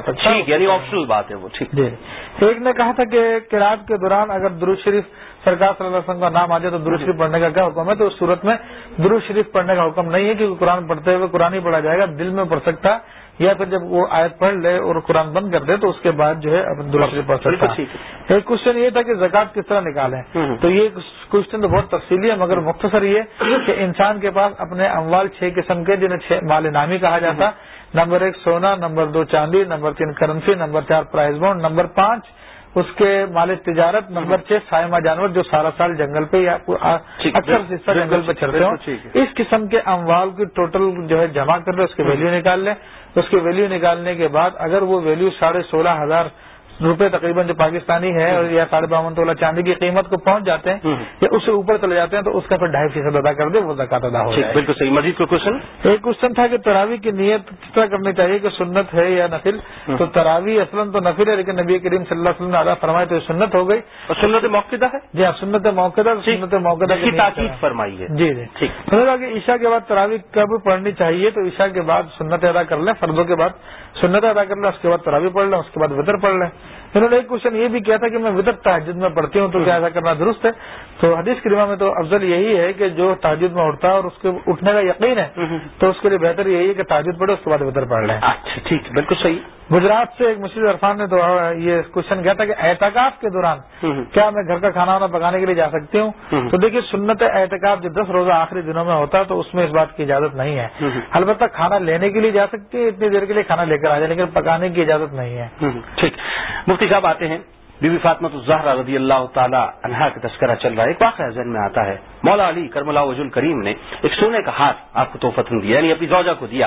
ٹھیک یعنی آپشنل بات ہے وہ ٹھیک۔ جی۔ ایک نے کہا تھا کہ کراط کے دوران اگر درود شریف سرکار صلی اللہ علیہ وسلم کا نام آ جائے تو درود شریف پڑھنے کا کیا حکم ہے؟ تو اس صورت میں درود شریف پڑھنے کا حکم نہیں ہے کیونکہ قرآن پڑھتے ہوئے قرآن ہی پڑھا جائے گا دل میں پڑھ سکتا یا پھر جب وہ آیت پڑھ لے اور قرآن بند کر دے تو اس کے بعد جو ہے درود شریف پڑھ سکتا۔ ایک کوشچن یہ تھا کہ زکات کس طرح نکالیں؟ تو یہ کوشچن تو بہت تفصیلی ہے مگر مختصر یہ کہ انسان کے پاس اپنے اموال چھ قسم کے جنہیں مال نامی کہا جاتا۔ نمبر ایک سونا نمبر دو چاندی نمبر تین کرنسی نمبر چار پرائز بونڈ نمبر پانچ اس کے مال تجارت نمبر چھ سائمہ جانور جو سارا سال جنگل پہ اکثر حصہ جنگل پہ چڑھتے ہوں۔ اس قسم کے اموال کی ٹوٹل جو ہے جمع کر لیں اس کی ویلو نکال لیں۔ اس کی ویلو نکالنے کے بعد اگر وہ ویلو ساڑھے سولہ ہزار روپے تقریباً جو پاکستانی ہے یا ساڑھے باون تولہ چاندی کی قیمت کو پہنچ جاتے ہیں یا اس سے اوپر چلے جاتے ہیں تو اس کا پھر ڈھائی فیصد ادا کر دے وہ زکات ادا ہو جائے۔ بالکل صحیح۔ مزید کو کوشچن ایک کوشچن تھا کہ تراوی کی نیت کس طرح کرنی چاہیے کہ سنت ہے یا نفل؟ تو تراوی اصل تو نفل ہے لیکن نبی کریم صلی اللہ علیہ وسلم نے ادا فرمائے تو سنت ہو گئی۔ اور سنت موقع ہے؟ جی ہاں سنت موقع سنت موقع کی تاکید فرمائی ہے۔ جی جی۔ ٹھیک۔ کہ عشاء کے بعد تراوی کب پڑھنی چاہیے؟ تو عشاء کے بعد سنت ادا کر لیں فردوں کے بعد۔ سنت ادا کر لیں اس کے بعد تراوی پڑھ لیں اس کے بعد وطر پڑھ لیں انہوں نے ایک کوشچن یہ بھی کیا تھا کہ میں ودر تحجد میں پڑھتی ہوں تو کیا ایسا کرنا درست ہے؟ تو حدیث کریمہ میں تو افضل یہی ہے کہ جو تاجد میں اٹھتا ہے اور اس کے اٹھنے کا یقین ہے تو اس کے لیے بہتر یہی ہے کہ تاجد پڑھے اس کے بعد ودر پڑھ لیں۔ اچھا ٹھیک بالکل صحیح۔ گجرات سے ایک مشیر عرفان نے تو یہ کوشچن کیا تھا کہ احتکاف کے دوران کیا میں گھر کا کھانا وانا پکانے کے لیے جا سکتی ہوں؟ تو دیکھیے سنت احتکاف جو دس روزہ آخری دنوں میں ہوتا ہے تو اس میں اس بات کی اجازت نہیں ہے۔ البتہ کھانا لینے کے لیے جا سکتی ہے اتنی دیر کے لیے کھانا لے کر آ جائے لیکن پکانے کی اجازت نہیں ہے۔ ٹھیک۔ مفتی صاحب آتے ہیں۔ بی بی فاطمت الزہرا رضی اللہ تعالی عنہا کا تذکرہ چل رہا ہے۔ ایک واقعہ ذہن میں آتا ہے۔ مولا علی کرم اللہ وز الکریم نے ایک سونے کا ہاتھ آپ کو تحفہ دیا یعنی اپنی زوجہ کو دیا۔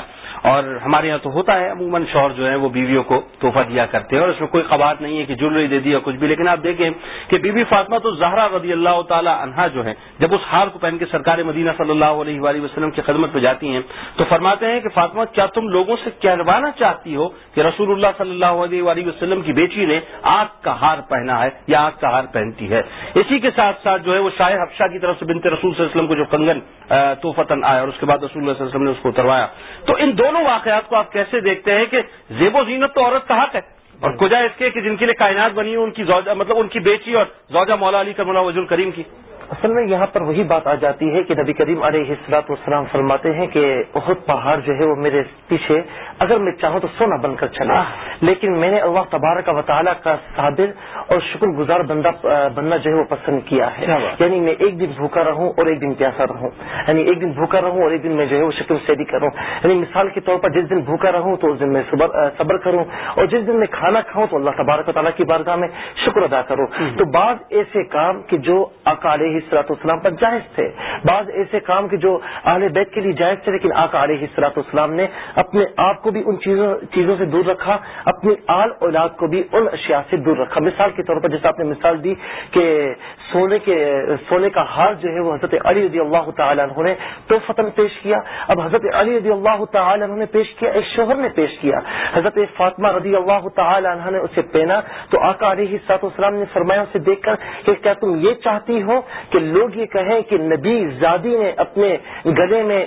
اور ہمارے یہاں تو ہوتا ہے، عموماً شوہر جو ہے وہ بیویوں کو تحفہ دیا کرتے ہیں، اور اس میں کوئی قبات نہیں ہے کہ جولری دے دیا کچھ بھی، لیکن آپ دیکھیں کہ بی بی فاطمہ تو زہرا رضی اللہ تعالی عنہا جو ہے جب اس ہار کو پہن کے سرکار مدینہ صلی اللہ علیہ وآلہ وسلم کی خدمت پہ جاتی ہیں، تو فرماتے ہیں کہ فاطمہ، کیا تم لوگوں سے کہلوانا چاہتی ہو کہ رسول اللہ صلی اللہ علیہ وآلہ وسلم کی بیٹی نے آگ کا ہار پہنا ہے یا آگ کا ہار پہنتی ہے؟ اسی کے ساتھ ساتھ جو ہے وہ شاہ حفشہ کی طرف سے بنتے رسول صلی اللہ علیہ وسلم کو جو کنگن تو فتن آیا اور اس کے بعد رسول اللہ صلی اللہ علیہ وسلم نے اس کو اتروایا۔ تو ان دونوں واقعات کو آپ کیسے دیکھتے ہیں کہ زیب و زینت تو عورت کا حق ہے؟ اور کجا اس کے کہ جن کے لیے کائنات بنی ان کی مطلب ان کی بیٹی اور زوجہ مولا علی کرملا وزول کریم کی۔ اصل میں یہاں پر وہی بات آ جاتی ہے کہ نبی کریم علیہ السلاط والسلام فرماتے ہیں کہ بہت پہاڑ جو ہے وہ میرے پیچھے اگر میں چاہوں تو سونا بن کر چلا لیکن میں نے اللہ تبارک و تعالیٰ کا صابر اور شکر گزار بندہ بننا جو ہے وہ پسند کیا ہے۔ یعنی میں ایک دن بھوکا رہوں اور ایک دن پیاسا رہوں۔ یعنی ایک دن بھوکا رہوں اور ایک دن میں جو ہے وہ شکر سیدی کروں۔ یعنی مثال کے طور پر جس دن بھوکا رہوں تو اس دن میں صبر کروں۔ اور جس دن میں کھانا کھاؤں تو اللہ تبارک و تعالیٰ کی بارگاہ میں شکر ادا کروں۔ تو بعض ایسے کام کہ جو اکالے علیہ اسلام پر جائز تھے۔ بعض ایسے کام کے جو اہل بیت کے لیے جائز تھے، لیکن آقا علیہ حسرات اسلام نے اپنے آپ کو بھی ان چیزوں چیزوں سے دور رکھا، اپنی آل اولاد کو بھی ان اشیاء سے دور رکھا۔ مثال کے طور پر جیسے آپ نے مثال دی کہ سونے کے سونے کا ہار جو ہے وہ حضرت علی رضی اللہ تعالیٰ عنہ نے تو فتن پیش کیا۔ اب حضرت علی رضی اللہ تعالیٰ عنہ نے پیش کیا، ایک شوہر نے پیش کیا۔ حضرت فاطمہ رضی اللہ تعالیٰ عنہ نے اسے پہنا۔ تو آقا علیہ سات اسلام نے فرمایا اسے دیکھ کر کہ کیا تم یہ چاہتی ہو کہ لوگ یہ کہیں کہ نبی زادی نے اپنے گلے میں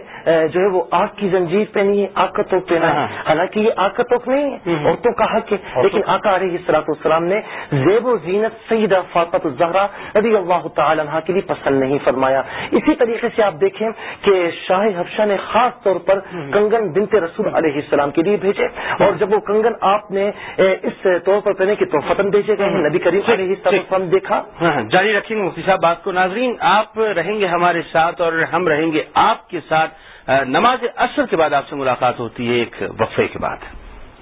جو ہے وہ آگ کی زنجیر پہنی ہے آگ کا توک پہنا ہے۔ ہاں۔ حالانکہ یہ آگ کا توک نہیں ہے۔ عورتوں کا حق ہے۔ لیکن آقا علیہ السلاط السلام نے زیب و زینت سیدہ فاطمت الزہرا رضی اللہ تعالی عنہ کے لیے پسند نہیں فرمایا۔ اسی طریقے سے آپ دیکھیں کہ شاہ حفشہ نے خاص طور پر کنگن بنت رسول علیہ السلام کے لیے بھیجے۔ اور جب وہ کنگن آپ نے اس طور پر پہنے کی تو فتن بھیجے گئے نبی کریم علیہ السلام دیکھا۔ ہاں، جاری رکھیں گے مفتی صاحب بات کو ناظرین، آپ رہیں گے ہمارے ساتھ اور ہم رہیں گے آپ کے ساتھ نماز اثر کے بعد آپ سے ملاقات ہوتی ہے ایک وقفے کے بعد۔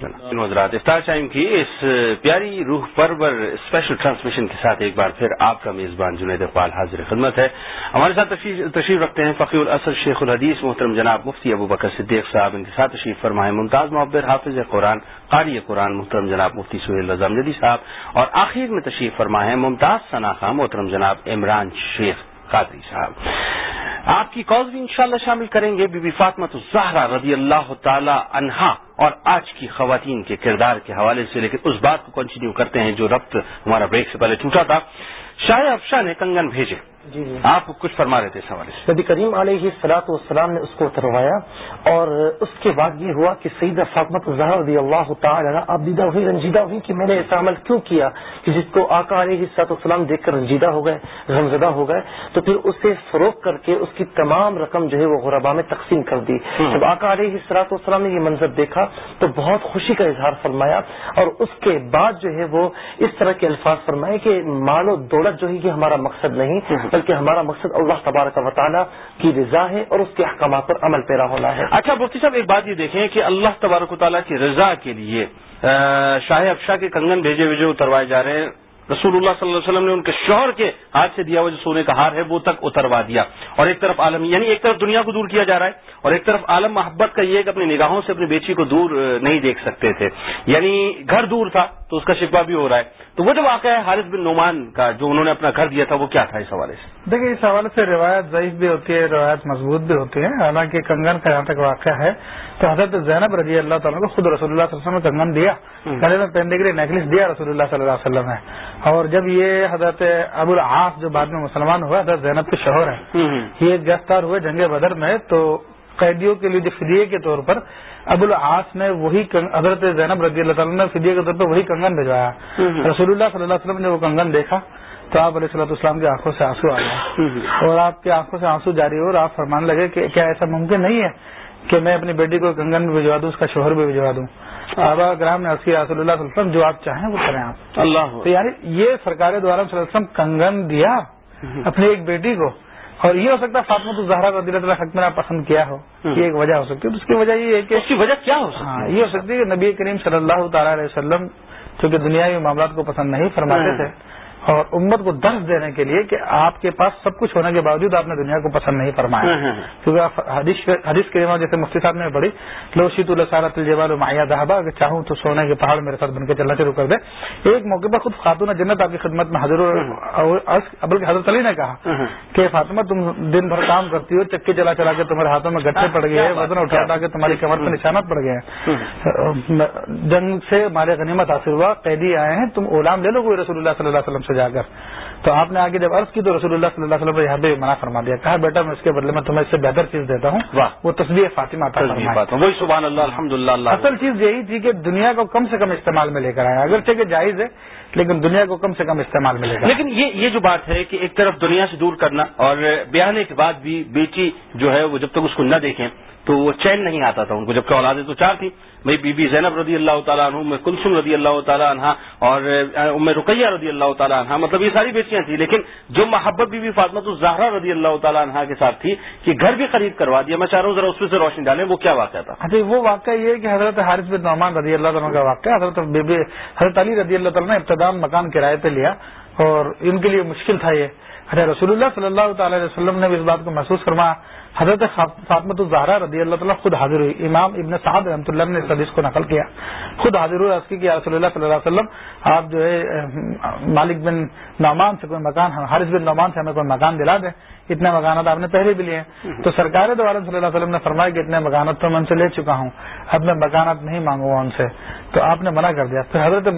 حضرات، افطار ٹائم کی اس پیاری روح پرور اسپیشل ٹرانسمیشن کے ساتھ ایک بار پھر آپ کا میزبان جنید اقبال حاضر خدمت ہے۔ ہمارے ساتھ تشریف رکھتے ہیں فقی الاسر شیخ الحدیث محترم جناب مفتی ابو بکر صدیق صاحب، ان کے ساتھ تشریف فرمائے ممتاز محبر حافظ قرآن، قاری قرآن محترم جناب مفتی سہیل رضامجی صاحب، اور آخر میں تشریف فرمائے ممتاز ثنا خاں محترم جناب عمران شیخ۔ قادری صاحب۔ آپ کی کالز بھی انشاءاللہ شامل کریں گے۔ بی بی فاطمت الزہرا رضی اللہ تعالی عنہا اور آج کی خواتین کے کردار کے حوالے سے، لیکن اس بات کو کنٹینیو کرتے ہیں جو ربط ہمارا بریک سے پہلے ٹوٹا تھا۔ شاہ افشاہ نے کنگن بھیجے۔ جی جی۔ آپ کچھ فرما رہے تھے اس حوالے سے۔ نبی کریم علیہ سلاط والسلام نے اس کو اتروایا اور اس کے بعد یہ ہوا کہ سیدہ فاطمت الظہر رضی اللہ تعالی آپ دیدہ ہوئی رنجیدہ ہوئی کہ میں نے ایسا عمل کیوں کیا کہ جس کو آقا علیہ سلاط والسلام دیکھ کر رنجیدہ ہو گئے غمزدہ ہو گئے۔ تو پھر اسے فروغ کر کے اس کی تمام رقم جو ہے وہ غربا میں تقسیم کر دی۔ جب آقا علیہ سلاط والسلام نے یہ منظر دیکھا تو بہت خوشی کا اظہار فرمایا اور اس کے بعد جو ہے وہ اس طرح کے الفاظ فرمائے کہ مال و دولت جو ہے یہ ہمارا مقصد نہیں بلکہ ہمارا مقصد اللہ تبارک و تعالیٰ کی رضا ہے اور اس کے احکامات پر عمل پیرا ہونا ہے۔ اچھا مفتی صاحب، ایک بات یہ دیکھیں کہ اللہ تبارک و تعالیٰ کی رضا کے لیے شاہ افشا کے کنگن بھیجے بھیجے اتروائے جا رہے ہیں۔ رسول اللہ صلی اللہ علیہ وسلم نے ان کے شوہر کے ہاتھ سے دیا ہوا جو سونے کا ہار ہے وہ تک اتروا دیا۔ اور ایک طرف عالم یعنی ایک طرف دنیا کو دور کیا جا رہا ہے اور ایک طرف عالم محبت کا یہ کہ اپنی نگاہوں سے اپنی بیچی کو دور نہیں دیکھ سکتے تھے۔ یعنی گھر دور تھا تو اس کا شکوا بھی ہو رہا ہے۔ تو وہ جو واقعہ ہے حارث بن نعمان کا جو انہوں نے اپنا گھر دیا تھا وہ کیا تھا اس حوالے سے؟ دیکھیے اس حوالے سے روایت ضعیف بھی ہوتی ہے روایت مضبوط بھی ہوتی ہے۔ حالانکہ کنگن کا جہاں تک واقعہ ہے تو حضرت زینب رضی اللہ تعالیٰ کو خود رسول اللہ صلی اللہ علیہ وسلم نے کنگن دیا۔ گلے میں پہننے کے لیے نیکلس دیا رسول اللہ صلی اللہ علیہ وسلم نے۔ اور جب یہ حضرت ابو العاص جو بعد میں مسلمان ہوا حضرت زینب کے شوہر ہیں یہ گرفتار ہوئے جنگ بدر میں تو قیدیوں کے لیے فدیے کے طور پر ابو العاص نے وہی حضرت زینب رضی اللہ تعالیٰ نے فدیے کے طور پر وہی کنگن بھجوایا۔ رسول اللہ صلی اللہ علیہ وسلم نے وہ کنگن دیکھا تو آپ علیہ صلاح اسلام کی آنکھوں سے آنسو آ اور آپ کی آنکھوں سے آنسو جاری ہو اور آپ فرمانے لگے کہ کیا ایسا ممکن نہیں ہے کہ میں اپنی بیٹی کو کنگن بھی بھجوا دوں اس کا شوہر بھی بھجوا دوں۔ آبا گرام نے رسول اللہ صلی اللہ علیہ وسلم جو آپ چاہیں وہ کریں آپ۔ اللہ تو یعنی یہ سرکار دوارا صلی اللہ علیہ وسلم کنگن دیا اپنی ایک بیٹی کو۔ اور یہ ہو سکتا ہے فاطمہ تو زہرا اللہ تعالیٰ حق میں پسند کیا ہو۔ یہ ایک وجہ ہو سکتی ہے۔ اس کی وجہ یہ ہے کہ اس کی وجہ کیا ہو ہاں یہ ہو سکتی ہے کہ نبی کریم صلی اللہ تعالیٰ علیہ وسلم چونکہ دنیاوی معاملات کو پسند نہیں فرماتے تھے اور امت کو درس دینے کے لیے کہ آپ کے پاس سب کچھ ہونے کے باوجود آپ نے دنیا کو پسند نہیں فرمایا۔ کیونکہ حدیث کے جیسے مفتی صاحب نے پڑھی لوشیت السارت الجوال مایا دہبا اگر چاہوں تو سونے کے پہاڑ میرے ساتھ بن کے چلنا شروع کر دے۔ ایک موقع پر خود خاتون جنت آپ کی خدمت میں حضر ابل حضرت علی نے کہا کہ فاطمہ تم دن بھر کام کرتی ہو چکے چلا چلا کے تمہارے ہاتھوں میں گٹھے پڑ گئے وزن اٹھا اٹھا کے تمہاری کمر پہ نشانات پڑ گئے ہیں۔ جنگ سے ہمارے غنیمت حاصل ہوا قیدی آئے ہیں تم اولام لے لو کوئی رسول اللہ صلی اللہ علیہ وسلم سے جا کر تو آپ نے آگے جب عرض کی تو رسول اللہ صلی اللہ علیہ وسلم نے یہاں پہ منع فرما دیا۔ کہا بیٹا میں اس کے بدلے میں تمہیں اس سے بہتر چیز دیتا ہوں۔ وہ تصویر فاطمہ وہی سبحان اللہ الحمد للہ اصل چیز یہی تھی کہ دنیا کو کم سے کم استعمال میں لے کر آیا اگرچہ کہ جائز ہے لیکن دنیا کو کم سے کم استعمال میں لے کر لیکن یہ یہ جو بات ہے کہ ایک طرف دنیا سے دور کرنا اور بیانے کے بعد بھی بیٹی جو ہے وہ جب تک اس کو نہ دیکھیں تو وہ چین نہیں آتا تھا ان کو، جبکہ اولادیں تو چار تھی بھائی بی بی زینب رضی اللہ تعالیٰ عنہ کلسم رضی اللہ تعالیٰ عنہ اور ام رقیہ رضی اللہ تعالیٰ عنہ مطلب یہ ساری بیٹیاں تھیں۔ لیکن جو محبت بی بی فاطمت الزہرا رضی اللہ تعالیٰ عنہ کے ساتھ تھی کہ گھر بھی خرید کروا دیا، میں چاہ رہا ہوں ذرا اس میں سے روشنی ڈالیں، وہ کیا واقعہ تھا؟ اچھا وہ واقعہ یہ ہے کہ حضرت حارث بن نعمان رضی اللہ تعالیٰ کا واقعہ، حضرت بی بی، حضرت علی رضی اللہ تعالیٰ نے ابتدام مکان کرائے پہ لیا اور ان کے لیے مشکل تھا یہ۔ ارے، رسول اللہ صلی اللہ تعالی علیہ وسلم نے بھی اس بات کو محسوس فرمایا حضرت فاطمت الزہرا رضی اللہ تعالیٰ خود حاضر ہوئی امام ابن صاحب رحمۃ اللہ نے اس حدیث کو نقل کیا۔ خود حاضر ہوئی عرض کی کہ رسول اللہ صلی اللہ علیہ وسلم آپ جو ہے مالک بن نعمان سے کوئی مکان حارث بن نعمان سے ہمیں کوئی مکان دلا دیں۔ اتنے مکانات آپ نے پہلے بھی لیے تو سرکار دوارا صلی اللہ علیہ وسلم نے فرمایا کہ اتنے مکانات تو میں ان سے لے چکا ہوں۔ اب میں مکانات نہیں مانگوں گا ان سے۔ تو آپ نے منع کر دیا۔ پھر حضرت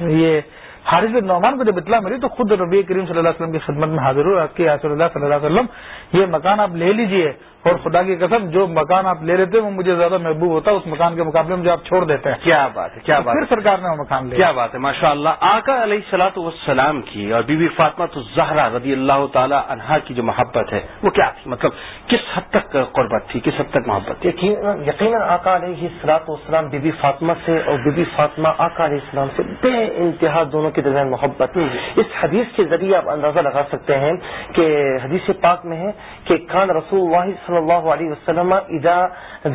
یہ حارث بن نعمان کو جب اطلاع ملی تو خود نبی کریم صلی اللہ علیہ وسلم کی خدمت میں حاضر ہو رہی اللہ صلی اللہ علیہ وسلم یہ مکان آپ لے لیجیے اور خدا کی قسم جو مکان آپ لے لیتے وہ مجھے زیادہ محبوب ہوتا ہے۔ اس مکان کے مقابلے میں جو آپ چھوڑ دیتے ہیں۔ کیا بات ہے کیا بات پھر سرکار نے وہ مکان لیا کیا بات ہے ماشاء اللہ آقا علیہ سلاۃ والسلام کی اور بی بی فاطمہ تو زہرا رضی اللہ تعالی عنہا کی جو محبت ہے وہ کیا تھی؟ مطلب کس حد تک قربت تھی؟ کس حد تک محبت تھی؟ یقیناً آقا علیہ سلاط والسلام بی بی فاطمہ سے اور بی بی فاطمہ آقا علیہ السلام سے بے انتہا دونوں کے درمیان محبت اس حدیث کے ذریعے آپ اندازہ لگا سکتے ہیں کہ حدیث پاک میں ہے کہ کان رسول اللہ صلی اللہ علیہ وسلم اذا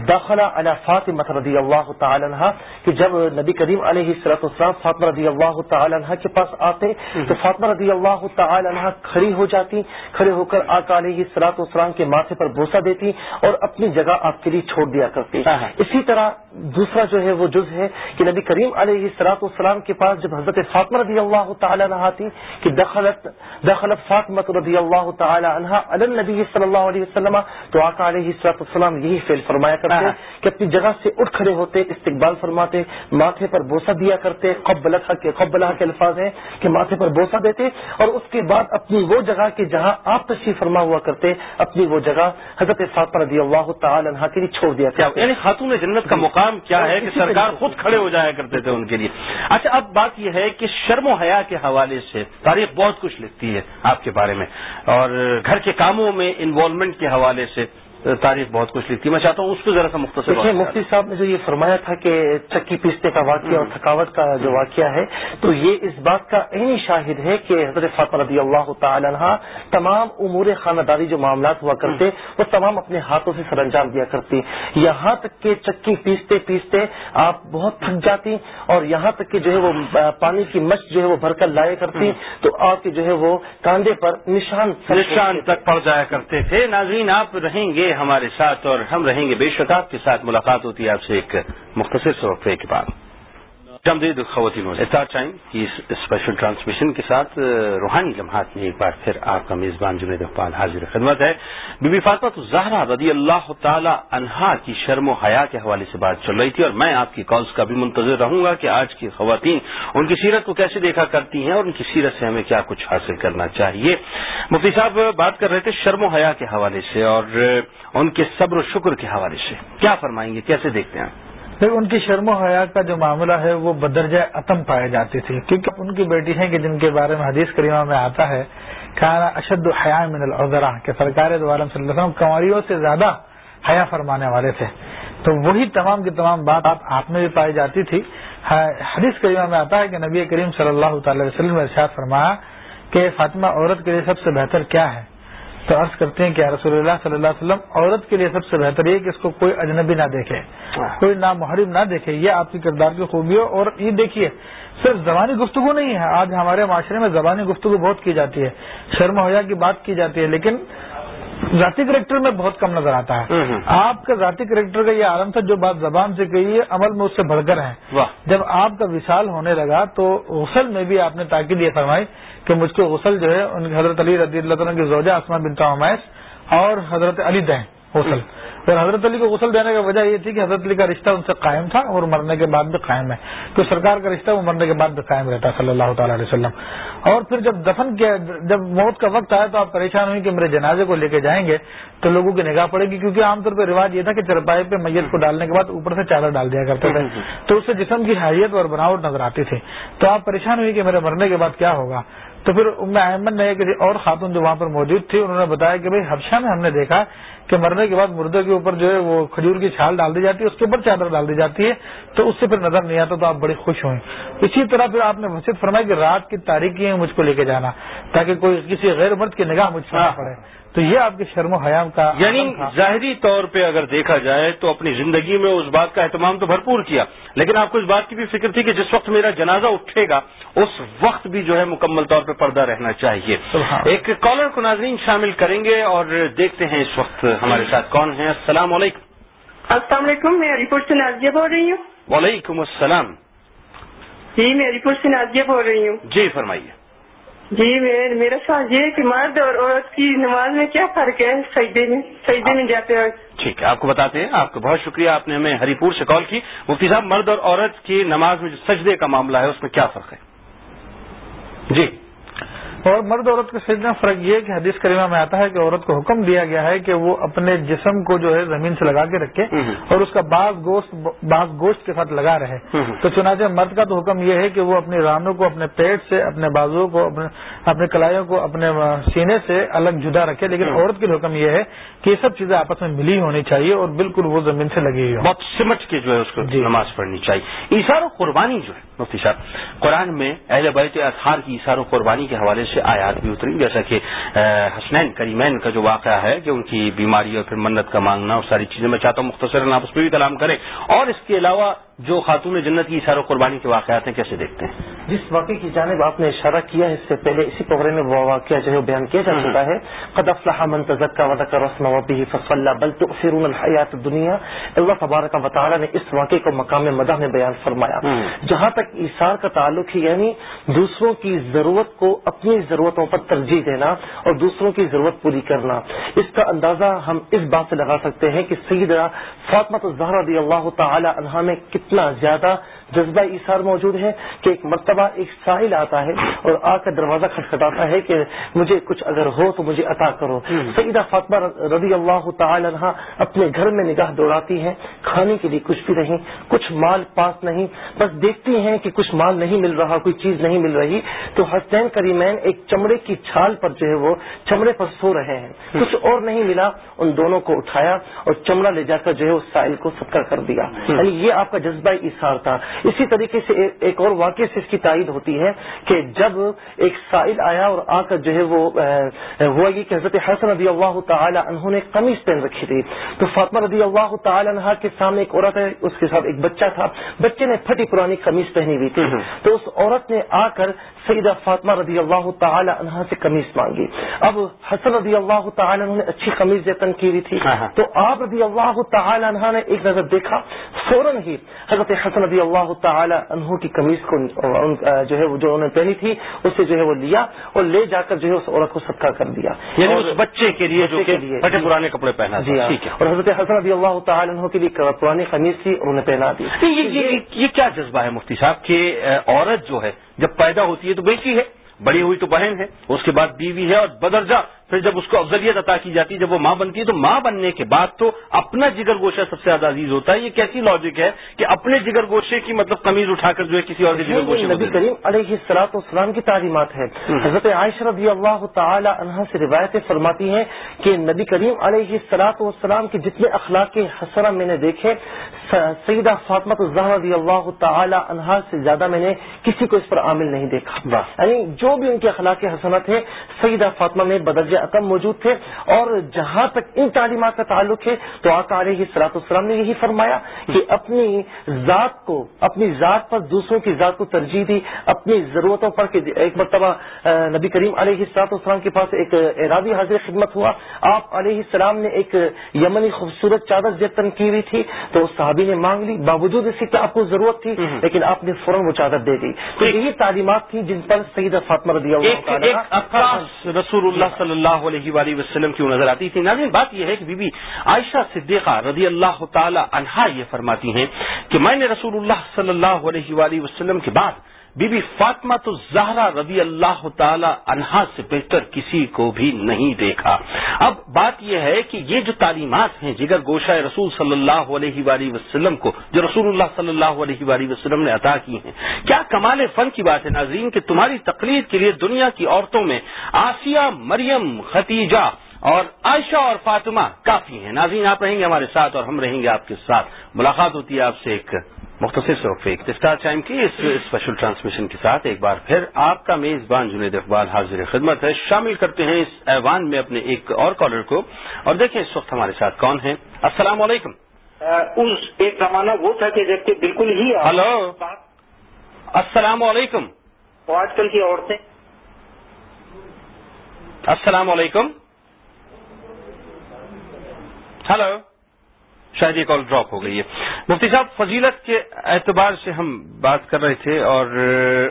دخل على فاطمہ رضی اللہ تعالی عنہ کہ جب نبی کریم علیہ صلاۃ السلام فاطمہ رضی اللہ تعالی عنہ کے پاس آتے تو فاطمہ رضی اللہ تعالی عنہ کھڑی ہو جاتی کھڑے ہو کر آقا علیہ صلاۃ السلام کے ماتھے پر بوسا دیتی اور اپنی جگہ آپ کے لیے چھوڑ دیا کرتی۔ اسی طرح دوسرا جو ہے وہ جز ہے کہ نبی کریم علیہ صلاۃ السلام کے پاس جب حضرت فاطمہ رضی اللہ تعالی عنہ تھی کہ دخلت دخلت فاطمت رضی اللہ تعالی عنہ علی النبی صلی اللہ علیہ وسلم تو آقا علیہ السلام یہی فیل فرمایا کرتے ہاں۔ کہ اپنی جگہ سے اٹھ کھڑے ہوتے استقبال فرماتے ماتھے پر بوسہ دیا کرتے قبلہ کے قبلہ کے الفاظ ہیں کہ ماتھے پر بوسہ دیتے اور اس کے بعد اپنی وہ جگہ کے جہاں آپ تشریف فرما ہوا کرتے اپنی وہ جگہ حضرت فاطمہ رضی اللہ تعالی عنہ کے لیے چھوڑ دیا کیا یعنی خاتون جنت کا مقام کیا ہے کہ سرکار خود کھڑے ہو جایا کرتے تھے ان کے لیے۔ اچھا اب بات یہ ہے کہ شرم و حیا کے حوالے سے تاریخ بہت کچھ لکھتی ہے آپ کے بارے میں اور گھر کے کاموں میں انوالومنٹ کے حوالے سے تاریخ بہت کچھ لکھتی میں چاہتا ہوں اس کو ذرا سا مختصر دیکھیں مفتی صاحب نے جو یہ فرمایا تھا کہ چکی پیسنے کا واقعہ اور تھکاوٹ کا جو واقعہ ہے تو یہ اس بات کا عینی شاہد ہے کہ حضرت فاطمہ رضی اللہ تعالی عنہ تمام امور خانہ داری جو معاملات ہوا کرتے وہ تمام اپنے ہاتھوں سے سر انجام دیا کرتی۔ یہاں تک کہ چکی پیستے پیستے آپ بہت تھک جاتی اور یہاں تک کہ جو ہے وہ پانی کی مچ جو ہے وہ بھر کر لایا کرتی تو آپ کے جو ہے وہ کاندھے پر نشان نشان تک پڑ جایا کرتے تھے۔ ناظرین آپ رہیں گے ہمارے ساتھ اور ہم رہیں گے. بے شک آپ کے ساتھ ملاقات ہوتی ہے آپ سے ایک مختصر سے وقفے کے بعد. جمدید خواتین کی اس اسپیشل ٹرانسمیشن کے ساتھ روحانی لمحات میں ایک بار پھر آپ کا میزبان جنید اقبال حاضر خدمت ہے۔ بی بی فاطمہ زہرا رضی اللہ تعالی عنہا کی شرم و حیا کے حوالے سے بات چل رہی تھی اور میں آپ کی کالز کا بھی منتظر رہوں گا کہ آج کی خواتین ان کی سیرت کو کیسے دیکھا کرتی ہیں اور ان کی سیرت سے ہمیں کیا کچھ حاصل کرنا چاہیے۔ مفتی صاحب، بات کر رہے تھے شرم و حیا کے حوالے سے اور ان کے صبر و شکر کے حوالے سے۔ کیا فرمائیں گے؟ کیسے دیکھتے ہیں ان کی شرم و حیا کا جو معاملہ ہے، وہ بدرجہ عتم پائی جاتی تھی۔ کیونکہ ان کی بیٹی ہیں کہ جن کے بارے میں حدیث کریمہ میں آتا ہے کھانا اشد حیا من العذرا، کہ سرکار دو عالم صلی اللہ علیہ وسلم کنوریوں سے زیادہ حیا فرمانے والے تھے۔ تو وہی تمام کی تمام بات آپ میں بھی پائی جاتی تھی۔ حدیث کریمہ میں آتا ہے کہ نبی کریم صلی اللہ تعالی وسلم نے ارشاد فرمایا کہ فاطمہ عورت کے لیے سب سے بہتر کیا ہے؟ تو عرض کرتے ہیں کہ رسول اللہ صلی اللہ علیہ وسلم عورت کے لیے سب سے بہتر یہ کہ اس کو کوئی اجنبی نہ دیکھے کوئی نامحرم نہ دیکھے یہ آپ کی کردار کی خوبی ہو اور یہ دیکھیے صرف زبانی گفتگو نہیں ہے آج ہمارے معاشرے میں زبانی گفتگو بہت کی جاتی ہے شرم حیا کی بات کی جاتی ہے لیکن ذاتی کریکٹر میں بہت کم نظر آتا ہے۔ آپ کا ذاتی کریکٹر کا یہ عالم تھا جو بات زبان سے کہی ہے عمل میں اس سے بڑھ کر ہے جب آپ کا وشال ہونے لگا تو غسل میں بھی آپ نے تاکید یہ فرمائی کہ مجھ کو غسل جو ہے، ان حضرت علی رضی اللہ تعالیٰ کی زوجہ آسمان بنتا عمائش اور حضرت علی دیں غسل۔ اور حضرت علی کو غسل دینے کی وجہ یہ تھی کہ حضرت علی کا رشتہ ان سے قائم تھا اور مرنے کے بعد بھی قائم ہے۔ تو سرکار کا رشتہ وہ مرنے کے بعد بھی قائم رہتا، صلی اللہ تعالی علیہ وسلم۔ اور پھر جب دفن کیا، جب موت کا وقت آیا تو آپ پریشان ہوئی کہ میرے جنازے کو لے کے جائیں گے تو لوگوں کی نگاہ پڑے گی، کیونکہ عام طور پہ رواج یہ تھا کہ چرپائی پہ میت کو ڈالنے کے بعد اوپر سے چادر ڈال دیا کرتے تھے۔ تو اس سے جسم کی حیثیت اور بناوٹ نظر آتی تھی۔ تو آپ پریشان ہوئی کہ میرے مرنے کے بعد کیا ہوگا؟ تو پھر ام احمد نے کسی اور خاتون جو وہاں پر موجود تھی، انہوں نے بتایا کہ بھائی حبشہ میں ہم نے دیکھا کہ مرنے کے بعد مردے کے اوپر جو ہے وہ کھجور کی چھال ڈال دی جاتی ہے اس کے اوپر چادر ڈال دی جاتی ہے تو اس سے پھر نظر نہیں آتا تو آپ بڑی خوش ہوئیں اسی طرح پھر آپ نے وسیع فرمایا کہ رات کی تاریخی مجھ کو لے کے جانا تاکہ کوئی کسی غیر مرد کی نگاہ مجھ سے نہ پڑے۔ تو یہ آپ کے شرم و حیام کا یعنی ظاہری طور پہ اگر دیکھا جائے تو اپنی زندگی میں اس بات کا اہتمام تو بھرپور کیا لیکن آپ کو اس بات کی بھی فکر تھی کہ جس وقت میرا جنازہ اٹھے گا اس وقت بھی جو ہے مکمل طور پہ پردہ رہنا چاہیے۔ ایک کالر کو ناظرین شامل کریں گے اور دیکھتے ہیں اس وقت ہمارے ساتھ کون ہیں؟ السلام علیکم۔ السلام علیکم میں علی پور سے نازیہ بول رہی ہوں۔ وعلیکم السلام۔ جی میں علی پور سے نازیہ بول رہی ہوں۔ جی فرمائیے۔ جی میرا سوال یہ ہے کہ مرد اور عورت کی نماز میں کیا فرق ہے؟ سجدے میں سجدے میں جاتے وقت ٹھیک ہے آپ کو بتاتے ہیں۔ آپ کا بہت شکریہ آپ نے ہمیں ہری پور سے کال کی۔ مفتی صاحب مرد اور عورت کی نماز میں جو سجدے کا معاملہ ہے اس میں کیا فرق ہے؟ جی۔ اور مرد عورت کے سجدہ فرق یہ ہے کہ حدیث کریمہ میں آتا ہے کہ عورت کو حکم دیا گیا ہے کہ وہ اپنے جسم کو جو ہے زمین سے لگا کے رکھے اور اس کا بعض گوشت بعض گوشت کے ساتھ لگا رہے۔ تو چنانچہ مرد کا تو حکم یہ ہے کہ وہ اپنی رانوں کو اپنے پیٹ سے اپنے بازو کو اپنے اپنے کلائیوں کو اپنے سینے سے الگ جدا رکھے۔ لیکن عورت کے حکم یہ ہے کہ یہ سب چیزیں آپس میں ملی ہونی چاہیے اور بالکل وہ زمین سے لگی ہوئی بہت سمٹ کے جو ہے اس کو جی۔ نماز پڑھنی چاہیے۔ اشار و قربانی جو ہے مفتی صاحب قرآن میں اہل بیت اطہار کی اشار و قربانی کے حوالے سے آیات بھی اتری۔ جیسا کہ حسنین کریمین کا جو واقعہ ہے کہ ان کی بیماری اور پھر منت کا مانگنا اور ساری چیزیں، میں چاہتا ہوں مختصر آپ اس پہ بھی کلام کریں۔ اور اس کے علاوہ جو خاتون جنت کی اشارہ قربانی کے واقعات ہیں کیسے دیکھتے ہیں؟ جس واقعے کی جانب آپ نے اشارہ کیا ہے اس سے پہلے اسی پروگرام میں وہ واقعہ جو ہے بیان کیا جا چکا ہے۔ قد افلح من تزکا وذکر رسم ربه فصلى بل تؤثرون الحیات الدنیا اللہ تبارک و تعالی نے اس واقعے کو مقام مدح میں بیان فرمایا۔ جہاں تک ایثار کا تعلق ہے یعنی دوسروں کی ضرورت کو اپنی ضرورتوں پر ترجیح دینا اور دوسروں کی ضرورت پوری کرنا۔ اس کا اندازہ ہم اس بات سے لگا سکتے ہیں کہ سیدہ فاطمہ الزہرا رضی اللہ تعالی عنہا میں کتنا اتنا زیادہ جذبہ ایثار موجود ہے کہ ایک مرتبہ ایک ساحل آتا ہے اور آ کر دروازہ کھٹکھٹاتا ہے کہ مجھے کچھ اگر ہو تو مجھے عطا کرو۔ سیدہ فاطمہ رضی اللہ تعالی عنہ اپنے گھر میں نگاہ دوڑاتی ہیں کھانے کے لیے کچھ بھی نہیں کچھ مال پاس نہیں بس دیکھتی ہیں کہ کچھ مال نہیں مل رہا کوئی چیز نہیں مل رہی۔ تو حسین کریمین ایک چمڑے کی چھال پر جو ہے وہ چمڑے پر سو رہے ہیں۔ کچھ اور نہیں ملا ان دونوں کو اٹھایا اور چمڑا لے جا کر جو ہے اس سائل کو ستر کر دیا۔ یعنی یہ آپ کا جذبہ اثار تھا۔ اسی طریقے سے ایک اور واقعے سے اس کی تائید ہوتی ہے کہ جب ایک سائل آیا اور آ کر جو ہے وہ ہوا یہ کہ حضرت حسن رضی اللہ تعالی انہوں نے قمیض پہن رکھی تھی۔ تو فاطمہ رضی اللہ تعالی عنہ کے سامنے ایک عورت ہے اس کے ساتھ ایک بچہ تھا۔ بچے نے پھٹی پرانی قمیض پہنی ہوئی تھی۔ تو اس عورت نے آ کر سیدہ فاطمہ رضی اللہ تعالی عنہ سے قمیض مانگی۔ اب حسن رضی اللہ تعالی عنہ نے اچھی قمیض یتن کی ہوئی تھی۔ تو آپ رضی اللہ تعالی عنہ نے ایک نظر دیکھا فوراً ہی حضرت حسن رضی اللہ تعالی عنہ کی قمیض کو جو ہے جو انہوں نے پہنی تھی اسے جو ہے وہ لیا اور لے جا کر جو ہے اس عورت کو صدقہ کر دیا. یعنی اس بچے کے لیے جو پھٹے پرانے کپڑے پہنا جی ہاں. اور حضرت حسن رضی اللہ تعالی عنہ کے لیے پرانی قمیض تھی اور انہیں پہنا دی. یہ کیا جذبہ ہے مفتی صاحب کہ عورت جو ہے جب پیدا ہوتی ہے تو بیٹی ہے بڑی ہوئی تو بہن ہے اس کے بعد بیوی ہے اور بدرجہ پھر جب اس کو افضلیت عطا کی جاتی ہے جب وہ ماں بنتی ہے تو ماں بننے کے بعد تو اپنا جگر گوشہ سب سے زیادہ عزیز ہوتا ہے۔ یہ کیسی لاجک ہے کہ اپنے جگر گوشے کی مطلب قمیض اٹھا کر جو ہے کسی اور کے جگر گوشے نبی کریم علیہ السلاط اسلام کی تعلیمات ہے حضرت عائشہ رضی اللہ تعالی عنہ سے روایتیں فرماتی ہیں کہ نبی کریم علیہ السلاط والسلام کے جتنے اخلاق حسرہ میں نے دیکھے سیدہ فاطمت الزہر رضی اللہ تعالی عنہ سے زیادہ میں نے کسی کو اس پر عامل نہیں دیکھا۔ یعنی جو بھی ان کے اخلاق حسنت ہے سیدہ فاطمہ میں بدرجہ عقم موجود تھے اور جہاں تک ان تعلیمات کا تعلق ہے تو آقا علیہ سلاط السلام نے یہی فرمایا کہ اپنی ذات کو اپنی ذات پر دوسروں کی ذات کو ترجیح دی اپنی ضرورتوں پر کہ ایک مرتبہ نبی کریم علیہ السلاط السلام کے پاس ایک ارادی حاضر خدمت ہوا۔ آپ علیہ السلام نے ایک یمنی خوبصورت چادر جتن کی ہوئی تھی تو اس صحابی نے مانگ لی۔ باوجود اسی کہ آپ کو ضرورت تھی لیکن آپ نے فوراً وہ چادر دے دی۔ تو یہی تعلیمات تھی جن پر سعید فاطمہ رضی اللہ رسول اللہ صلی اللہ علیہ وآلہ وسلم کیوں نظر آتی تھی۔ ناظرین، بات یہ ہے کہ بی بی عائشہ صدیقہ رضی اللہ تعالی عنہا یہ فرماتی ہیں کہ میں نے رسول اللہ صلی اللہ علیہ وآلہ وسلم کے بعد بی بی فاطمہ تو زہرا رضی اللہ تعالی عنہا سے بہتر کسی کو بھی نہیں دیکھا۔ اب بات یہ ہے کہ یہ جو تعلیمات ہیں، جگر گوشہ رسول صلی اللہ علیہ وآلہ وسلم کو، جو رسول اللہ صلی اللہ علیہ وآلہ وسلم نے عطا کی ہیں، کیا کمال فن کی بات ہے ناظرین کہ تمہاری تقریر کے لیے دنیا کی عورتوں میں آسیہ، مریم ختیجہ اور عائشہ اور فاطمہ کافی ہیں۔ ناظرین، آپ رہیں گے ہمارے ساتھ اور ہم رہیں گے آپ کے ساتھ۔ ملاقات ہوتی ہے آپ سے ایک مختصر وقفے اسٹار ٹائم کی اس اسپیشل ٹرانسمیشن کے ساتھ ایک بار پھر آپ کا میزبان جنید اقبال حاضر خدمت ہے۔ شامل کرتے ہیں اس ایوان میں اپنے ایک اور کالر کو۔ اور دیکھیں اس وقت ہمارے ساتھ کون ہیں۔ السلام علیکم۔ اس ایک زمانہ وہ تھا کہ جبکہ بالکل ہی ہلو۔ السلام علیکم۔ آج کل کی عورتیں؟ السلام علیکم۔ ہلو۔ شاید یہ کال ڈراپ ہو گئی ہے۔ مفتی صاحب، فضیلت کے اعتبار سے ہم بات کر رہے تھے اور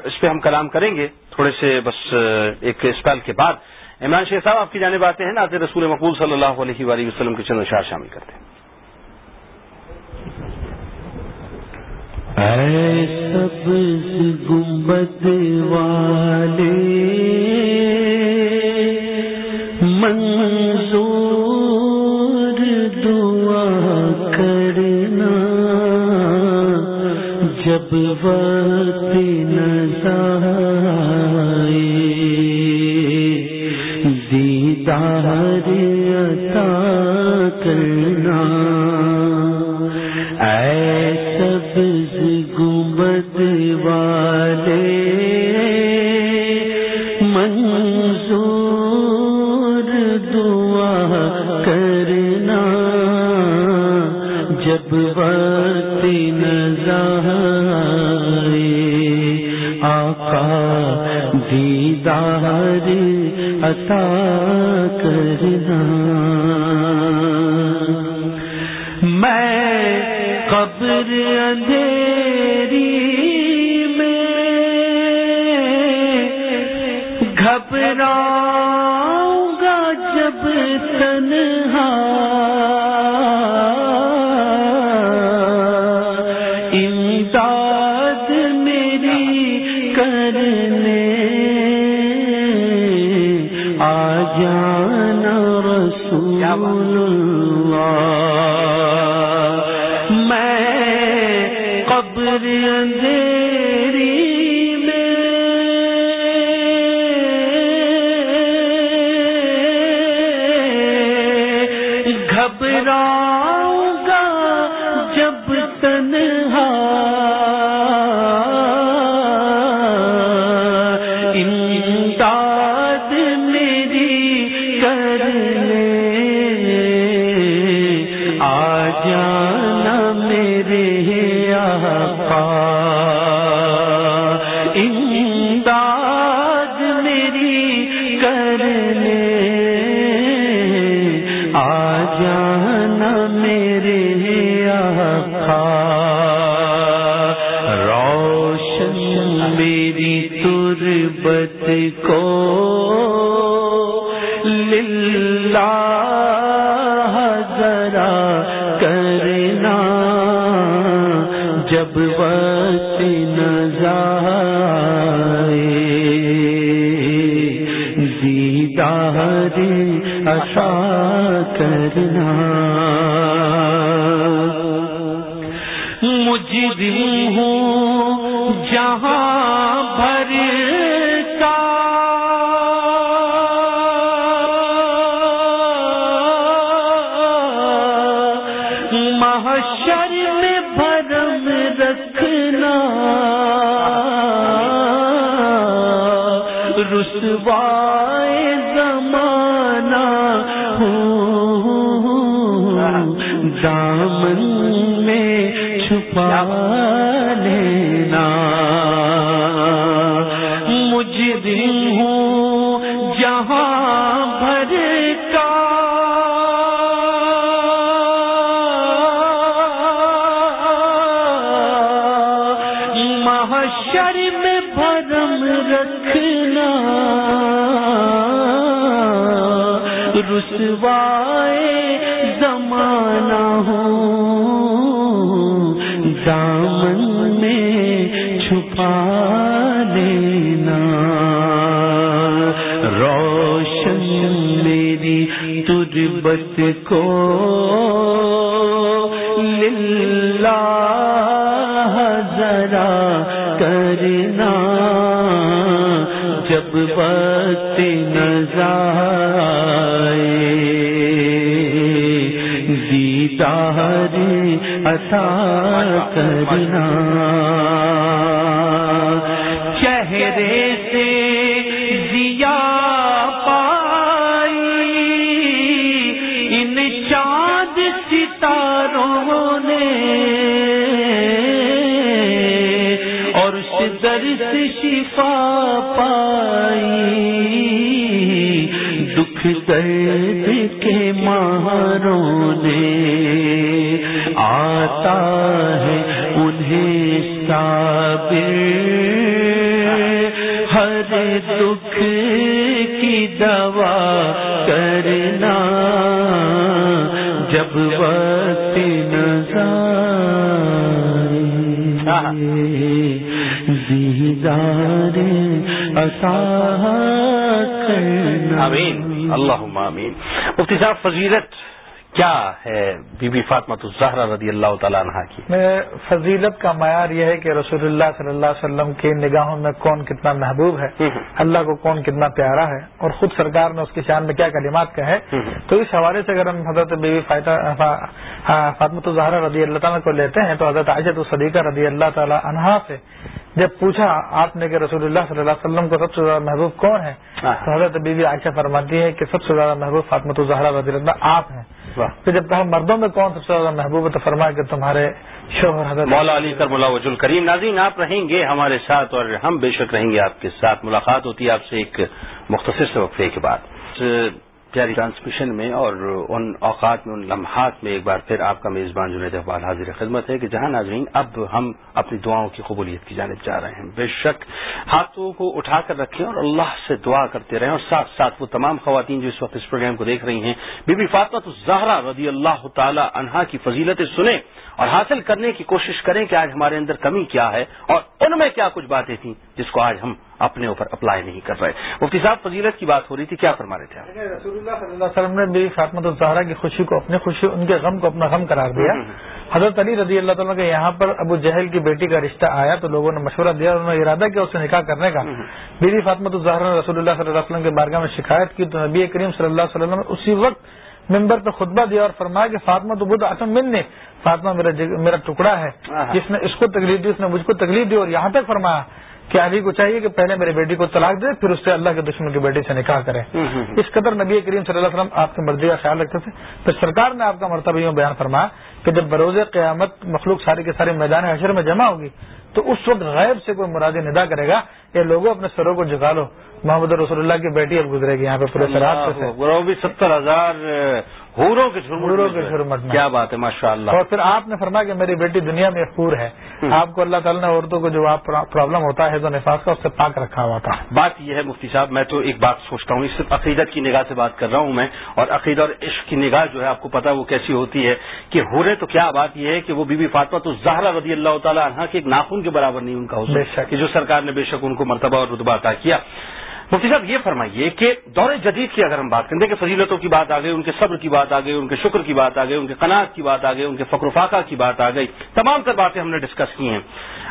اس پہ ہم کلام کریں گے تھوڑے سے بس، ایک اسپیل کے بعد۔ عمران شیخ صاحب، آپ کی جانب آتے ہیں، ناظر رسول مقبول صلی اللہ علیہ وآلہ وسلم کے چند اشار شامل کرتے ہیں۔ گنبد والے منظور جب وقت دیدار عطا کرنا۔ میں قبر اندھیری میں گھبراؤں کر لے۔ آ جانا میں ماروں نے آتا ہے انہیں صابر۔ ہر دکھ کی دوا کرنا جب وقت نظر دیدار عطا کرنا۔ آمین۔ اللہ مفتی صاحب فضیلت کیا ہے بی بی فاطمت الزہرا رضی اللہ تعالیٰ عنہ کی میں فضیلت کا معیار یہ ہے کہ رسول اللہ صلی اللہ علیہ وسلم کی نگاہوں میں کون کتنا محبوب ہے۔ اللہ کو کون کتنا پیارا ہے اور خود سرکار نے اس کی شان میں کیا کلمات کہے ہوں۔ تو اس حوالے سے اگر ہم حضرت بی بی فاطمت الظاہرہ رضی اللہ تعالیٰ کو لیتے ہیں تو حضرت عائشہ الصدیقہ رضی اللہ تعالیٰ عنہا سے جب پوچھا آپ نے کہ رسول اللہ صلی اللہ علیہ وسلم کو سب سے زیادہ محبوب کون ہے ہاں۔ تو حضرت بی بی عائشہ فرماتی ہے کہ سب سے زیادہ محبوب فاطمت الظاہرہ رضی اللہ آپ ہیں کہ جب کہا مردوں میں کون سب سے زیادہ محبوب تو فرمایا کہ تمہارے شوہر حضرت مولا علی کر ملا وجول کریم ناظرین، آپ رہیں گے ہمارے ساتھ اور ہم بے شک رہیں گے آپ کے ساتھ۔ ملاقات ہوتی ہے آپ سے ایک مختصر سے وقفے کے بعد۔ پیاری ٹرانسمیشن میں اور ان اوقات میں، ان لمحات میں ایک بار پھر آپ کا میزبان جنید اقبال حاضر خدمت ہے کہ جہاں ناظرین، اب ہم اپنی دعاؤں کی قبولیت کی جانب جا رہے ہیں۔ بے شک ہاتھوں کو اٹھا کر رکھیں اور اللہ سے دعا کرتے رہیں اور ساتھ ساتھ وہ تمام خواتین جو اس وقت اس پروگرام کو دیکھ رہی ہیں، بی بی فاطمہ زہرا رضی اللہ تعالی عنہا کی فضیلتیں سنیں اور حاصل کرنے کی کوشش کریں کہ آج ہمارے اندر کمی کیا ہے اور ان میں کیا کچھ باتیں تھیں جس کو آج ہم اپنے اوپر اپلائی نہیں کر رہے۔ مفتی صاحب فضیلت کی بات ہو رہی تھی کیا فرما رہے تھے رسول اللہ صلی اللہ علیہ وسلم نے میری فاطمت الزہرا کی خوشی کو اپنی خوشی ان کے غم کو اپنا غم قرار دیا۔ حضرت علی رضی اللہ تعالیٰ کے یہاں پر ابو جہل کی بیٹی کا رشتہ آیا تو لوگوں نے مشورہ دیا اور انہوں نے ارادہ کیا اس سے نکاح کرنے کا۔ بیوی فاطمت الزہرا نے رسول اللہ صلی اللہ علیہ وسلم کے بارگاہ میں شکایت کی تو نبی کریم صلی اللہ علیہ وسلم نے اسی وقت ممبر پہ خطبہ دیا اور فرمایا کہ فاطمہ تو بدھ اصم من نے فاطمہ میرا میرا ٹکڑا ہے۔ جس نے اس کو تکلیف دی اس نے مجھ کو تکلیف دی اور یہاں تک فرمایا کہ علی کو چاہیے کہ پہلے میری بیٹی کو طلاق دے پھر اس سے اللہ کے دشمن کی بیٹی سے نکاح کرے۔ اس قدر نبی کریم صلی اللہ علیہ وسلم آپ کی مرضی کا خیال رکھتے تھے۔ پھر سرکار نے آپ کا مرتبہ یوں بیان فرمایا کہ جب بروز قیامت مخلوق ساری کے سارے میدان حشر میں جمع ہوگی تو اس وقت غیب سے کوئی مرادی ندا کرے گا کہ لوگوں اپنے سروں کو جگا لو۔ محمد رسول اللہ کی بیٹی اب گزرے گی یہاں پہ پورے وہ بھی ستر ہزار حوروں کے جھرمٹ میں کیا بات ہے ماشاء اللہ اور پھر آپ نے فرمایا کہ میری بیٹی دنیا میں حور ہے۔ آپ کو اللہ تعالیٰ نے عورتوں کو جو آپ پرابلم ہوتا ہے تو نفاذ کا اس سے پاک رکھا ہوا تھا۔ بات یہ ہے مفتی صاحب میں تو ایک بات سوچتا ہوں اس صرف عقیدت کی نگاہ سے بات کر رہا ہوں میں اور عقیدہ اور عشق کی نگاہ جو ہے آپ کو پتا وہ کیسی ہوتی ہے کہ ہورے تو کیا بات یہ ہے کہ وہ بی بی فاطمہ تو زہرا رضی اللہ تعالیٰ عنہ کے ایک ناخن کے برابر نہیں ان کا ہو کہ جو سرکار نے بے شک ان کو مرتبہ اور رتبہ عطا کیا۔ مفتی صاحب، یہ فرمائیے کہ دور جدید کی اگر ہم بات کریں کہ فضیلتوں کی بات آ گئی، ان کے صبر کی بات آ گئی، ان کے شکر کی بات آ گئی، ان کے قناعت کی بات آ گئی، ان کے فکر فاقہ کی بات آ گئی، تمام تر باتیں ہم نے ڈسکس کی ہیں۔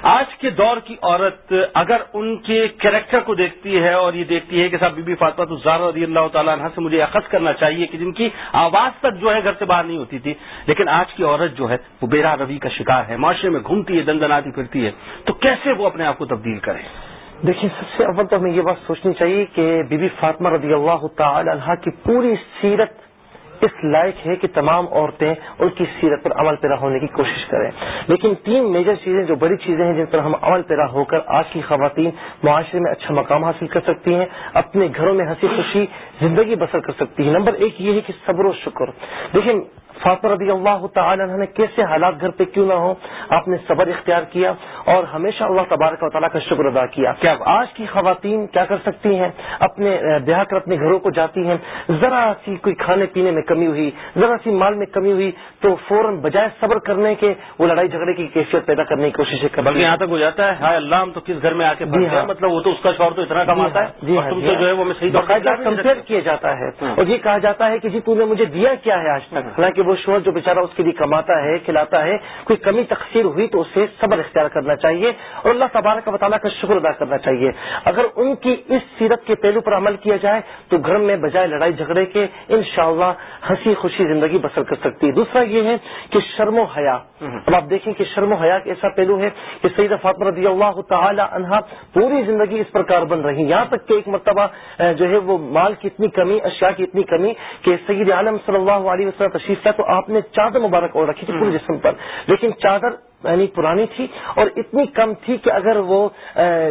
آج کے دور کی عورت اگر ان کے کریکٹر کو دیکھتی ہے اور یہ دیکھتی ہے کہ صاحب، بی بی فاطمہ تو زار رضی اللہ تعالیٰ عنہ سے مجھے اخذ کرنا چاہیے کہ جن کی آواز تک جو ہے گھر سے باہر نہیں ہوتی تھی، لیکن آج کی عورت جو ہے، وہ بیرا روی کا شکار ہے، معاشرے میں گھومتی ہے دن دناتی پھرتی ہے، تو کیسے وہ اپنے آپ کو تبدیل کریں دیکھیں، سب سے اول تو ہمیں یہ بات سوچنی چاہیے کہ بی بی فاطمہ رضی اللہ تعالی عنہ کی پوری سیرت اس لائق ہے کہ تمام عورتیں ان کی سیرت پر عمل پیرا ہونے کی کوشش کریں۔ لیکن تین میجر چیزیں جو بڑی چیزیں ہیں جن پر ہم عمل پیرا ہو کر آج کی خواتین معاشرے میں اچھا مقام حاصل کر سکتی ہیں، اپنے گھروں میں ہنسی خوشی زندگی بسر کر سکتی ہیں۔ نمبر ایک یہ ہے کہ صبر و شکر۔ دیکھیں فاطمہ رضی اللہ تعالی عنہ نے کیسے حالات گھر پہ کیوں نہ ہو آپ نے صبر اختیار کیا اور ہمیشہ اللہ تبارک و تعالیٰ کا شکر ادا کیا۔ کیا آج کی خواتین کیا کر سکتی ہیں؟ اپنے بیاہ کر اپنے گھروں کو جاتی ہیں۔ ذرا سی کوئی کھانے پینے میں کمی ہوئی ذرا سی مال میں کمی ہوئی تو فوراً بجائے صبر کرنے کے وہ لڑائی جھگڑے کی کیفیت پیدا کرنے کی کوشش کرتی بلکہ یہاں تک ہو جاتا ہے ہائے اللہ ہم تو کس گھر میں آ کے مطلب وہ تو اس کا شور تو اتنا کماتا ہے۔ جی تم تو جو ہے وہ کمپیئر کیا جاتا ہے اور یہ کہا جاتا ہے کہ جی تم نے مجھے دیا کیا ہے آج تک؟ حالانکہ وہ شور جو بیچارہ اس کے لیے کماتا ہے، کھلاتا ہے، کوئی کمی تقسیر ہوئی تو اسے صبر اختیار کرنا چاہیے اور اللہ تبارک و تعالیٰ کا شکر ادا کرنا چاہیے۔ اگر ان کی اس سیرت کے پہلو پر عمل کیا جائے تو گھر میں بجائے لڑائی جھگڑے کے انشاءاللہ ہنسی خوشی زندگی بسر کر سکتی۔ ہے دوسرا یہ ہے کہ شرم و حیا۔ اب آپ دیکھیں کہ شرم و حیا ایسا پہلو ہے کہ سعید فاطمہ رضی اللہ تعالی عنہا پوری زندگی اس پرکار بن رہی یہاں تک کہ ایک مرتبہ جو ہے وہ مال کی اتنی کمی، اشیاء کی اتنی کمی کہ سید عالم صلی اللہ علیہ وسلم تشریف تو آپ نے چادر مبارک اور رکھی تھی پورے جسم پر لیکن چادر یعنی پرانی تھی اور اتنی کم تھی کہ اگر وہ